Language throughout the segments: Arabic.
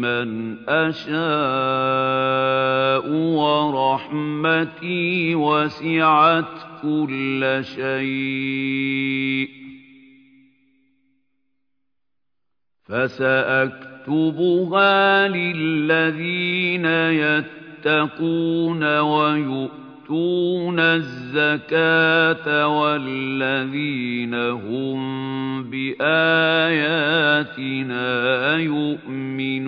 من أشاء ورحمتي وسعت كل شيء. فسأكتبها للذين يتقون ويؤتون الزكاة والذين هم بآياتنا يؤمنون.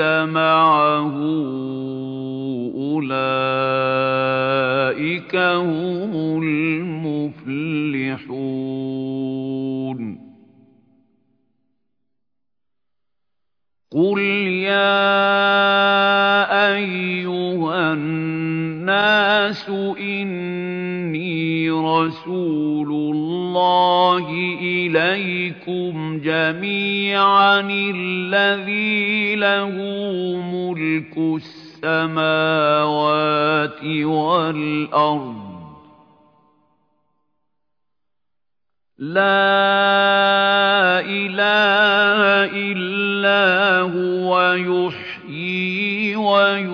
أنزل معه أولئك هم المفلحون قل يا أيها الناس إني رسول الله إليكم جميعا الذي له ملك السماوات والأرض. لا إله إلا هو يحيي ويميت.